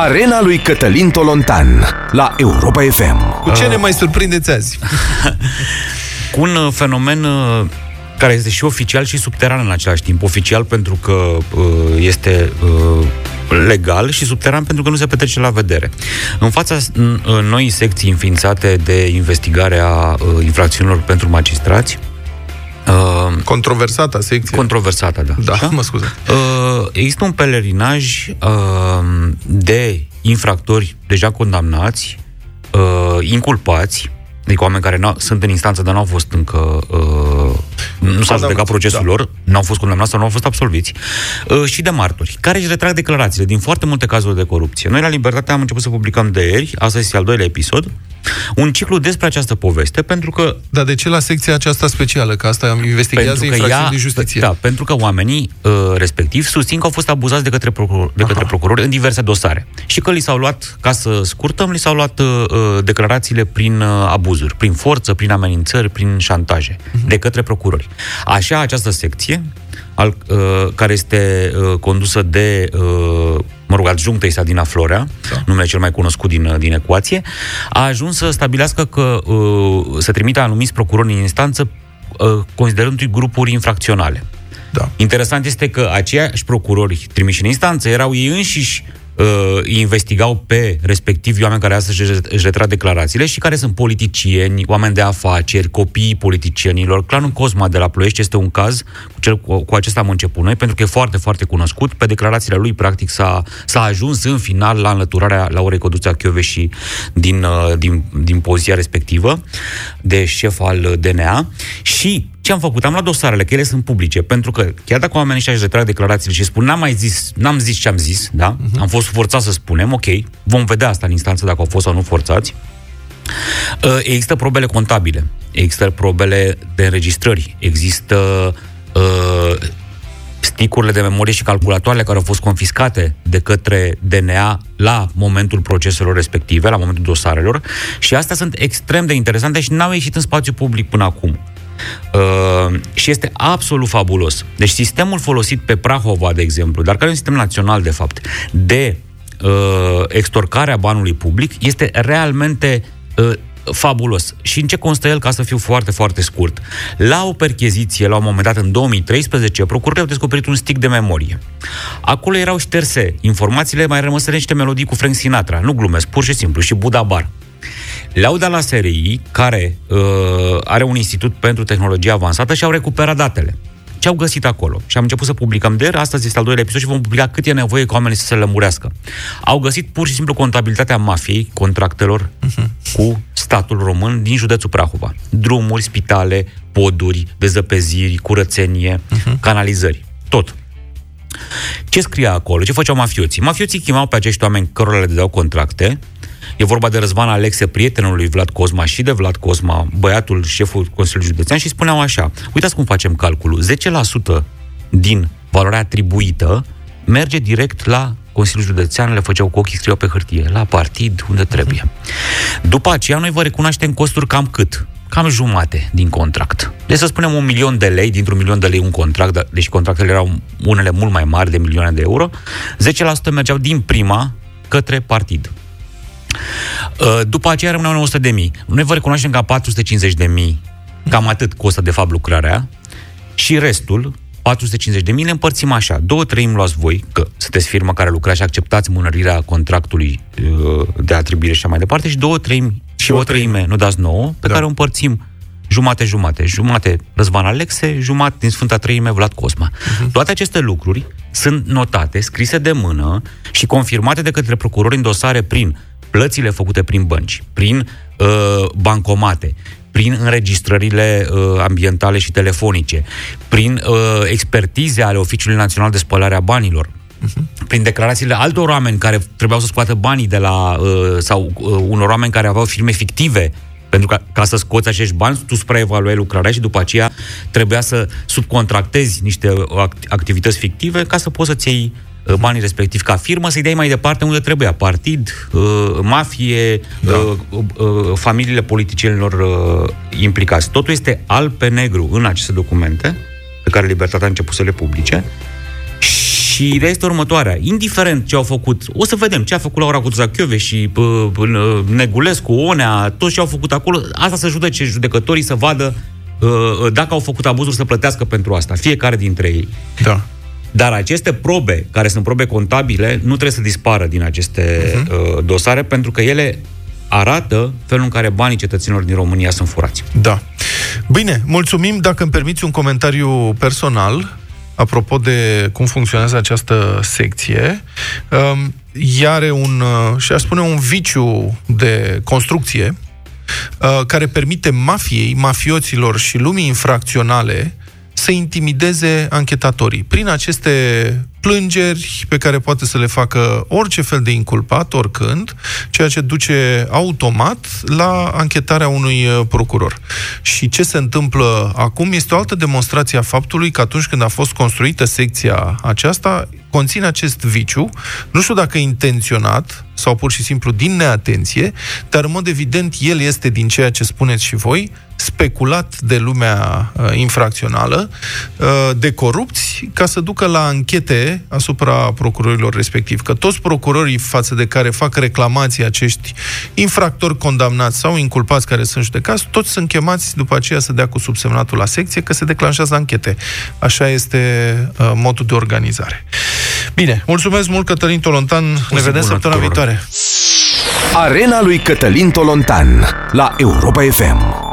Arena lui Cătălin Tolontan la Europa FM. Cu ce ne mai surprindeți azi? Cu un uh, fenomen uh, care este și oficial și subteran în același timp. Oficial pentru că uh, este legal și subteran pentru că nu se petrece la vedere. În fața noii secții înființate de investigare a infracțiunilor pentru magistrați, Uh, Controversata secție. Controversată, da. Da, Așa? mă scuze. Uh, există un pelerinaj uh, de infractori deja condamnați, uh, inculpați, Adică oameni care sunt în instanță, dar nu au fost încă... Uh, nu s-a judecat procesul da. lor, nu au fost condamnați sau nu au fost absolviți, uh, și de martori, care își retrag declarațiile din foarte multe cazuri de corupție. Noi la Libertate am început să publicăm de ieri, asta este al doilea episod, un ciclu despre această poveste, pentru că... Dar de ce la secția aceasta specială? Că asta investigează infracțiuni de justiție. Da, pentru că oamenii uh, respectiv susțin că au fost abuzați de către, procuror, de către procurori în diverse dosare. Și că li s-au luat, ca să scurtăm, li s-au luat uh, uh declarațiile prin uh, abuzuri, prin forță, prin amenințări, prin șantaje, uh-huh. de către procurori. Așa, această secție al, uh, care este uh, condusă de, uh, mă rog, adjunctă este Adina Florea, da. numele cel mai cunoscut din, din ecuație, a ajuns să stabilească că uh, să trimită anumiți procurori în instanță uh, considerându-i grupuri infracționale. Da. Interesant este că aceiași procurori trimiși în instanță erau ei înșiși uh, investigau pe respectivi oameni care astăzi își retrag declarațiile și care sunt politicieni, oameni de afaceri, copiii politicienilor. Clanul Cosma de la Ploiești este un caz, cu, cel, cu, cu acesta am început noi, pentru că e foarte, foarte cunoscut. Pe declarațiile lui, practic, s-a, s-a ajuns în final la înlăturarea Laurei Căduța și din, uh, din, din poziția respectivă de șef al DNA și ce am făcut? Am luat dosarele, că ele sunt publice, pentru că chiar dacă oamenii ăștia își retrag declarațiile și spun n-am mai zis, n-am zis ce am zis, da? Uh-huh. Am fost forțat să spunem, ok, vom vedea asta în instanță dacă au fost sau nu forțați. Uh, există probele contabile, există probele de înregistrări, există uh, sticurile de memorie și calculatoarele care au fost confiscate de către DNA la momentul proceselor respective, la momentul dosarelor și astea sunt extrem de interesante și n-au ieșit în spațiu public până acum. Uh, și este absolut fabulos. Deci sistemul folosit pe Prahova, de exemplu, dar care e un sistem național, de fapt, de uh, extorcarea banului public, este realmente uh, fabulos. Și în ce constă el, ca să fiu foarte, foarte scurt? La o percheziție, la un moment dat, în 2013, procurorii au descoperit un stick de memorie. Acolo erau șterse informațiile, mai rămăsele niște melodii cu Frank Sinatra. Nu glumesc, pur și simplu. Și Buda Bar. Le-au dat la SRI, care uh, are un institut pentru tehnologie avansată și au recuperat datele. Ce au găsit acolo? Și am început să publicăm de astăzi este al doilea episod și vom publica cât e nevoie ca oamenii să se lămurească. Au găsit pur și simplu contabilitatea mafiei, contractelor uh-huh. cu statul român din județul Prahova. Drumuri, spitale, poduri, dezăpeziri, curățenie, uh-huh. canalizări. Tot. Ce scria acolo? Ce făceau mafioții? Mafioții chemau pe acești oameni cărora le dădeau contracte E vorba de Răzvan Alexe, prietenul lui Vlad Cosma și de Vlad Cosma, băiatul șeful Consiliului Județean și spuneau așa, uitați cum facem calculul, 10% din valoarea atribuită merge direct la Consiliul Județean, le făceau cu ochii, scriau pe hârtie, la partid, unde trebuie. După aceea, noi vă recunoaștem costuri cam cât? Cam jumate din contract. Deci să spunem un milion de lei, dintr-un milion de lei un contract, deci contractele erau unele mult mai mari de milioane de euro, 10% mergeau din prima către partid. Uh, după aceea rămâneau 100 de mii. Noi vă recunoaștem ca 450 de mii, cam atât costă de fapt lucrarea, și restul, 450 de mii, le împărțim așa. Două treimi luați voi, că sunteți firma care lucrează și acceptați mânărirea contractului uh, de atribuire și așa mai departe, și două treimi și o treime nu dați nouă, pe da. care o împărțim jumate-jumate. Jumate Răzvan Alexe, jumate din Sfânta Treime Vlad Cosma. Uh-huh. Toate aceste lucruri sunt notate, scrise de mână și confirmate de către procurori în dosare prin plățile făcute prin bănci, prin uh, bancomate, prin înregistrările uh, ambientale și telefonice, prin uh, expertize ale Oficiului Național de Spălare a Banilor, uh-huh. prin declarațiile altor oameni care trebuiau să scoată banii de la, uh, sau uh, unor oameni care aveau firme fictive pentru că ca să scoți acești bani, tu supraevaluai lucrarea și după aceea trebuia să subcontractezi niște activități fictive ca să poți să-ți iei Uh, banii respectiv ca firmă, să-i dai mai departe unde trebuia. Partid, uh, mafie, da. Uh, familiile politicienilor implicați. Totul este alb pe negru în aceste documente pe care Libertatea a început să le publice și Și ideea este următoarea. Indiferent ce au făcut, o să vedem ce a făcut Laura Cuzachiove și pă, pă, Negulescu, Onea, toți ce au făcut acolo, asta să judece judecătorii să vadă uh, dacă au făcut abuzuri să plătească pentru asta, fiecare dintre ei. Da. Dar aceste probe, care sunt probe contabile, nu trebuie să dispară din aceste uh-huh. uh, dosare, pentru că ele arată felul în care banii cetățenilor din România sunt furați. Da. Bine, mulțumim. Dacă îmi permiți un comentariu personal, apropo de cum funcționează această secție, um, ea are un, uh, și aș spune, un viciu de construcție uh, care permite mafiei, mafioților și lumii infracționale să intimideze anchetatorii. Prin aceste plângeri pe care poate să le facă orice fel de inculpat, oricând, ceea ce duce automat la anchetarea unui uh, procuror. Și ce se întâmplă acum este o altă demonstrație a faptului că atunci când a fost construită secția aceasta, conține acest viciu, nu știu dacă intenționat sau pur și simplu din neatenție, dar în mod evident el este din ceea ce spuneți și voi, speculat de lumea uh, infracțională, uh, de corupți, ca să ducă la anchete asupra procurorilor respectivi. Că toți procurorii față de care fac reclamații acești infractori condamnați sau inculpați care sunt judecați, toți sunt chemați după aceea să dea cu subsemnatul la secție că se declanșează anchete. Așa este uh, modul de organizare. Bine, mulțumesc mult Cătălin Tolontan, ne vedem săptămâna viitoare. Arena lui Cătălin Tolontan la Europa FM.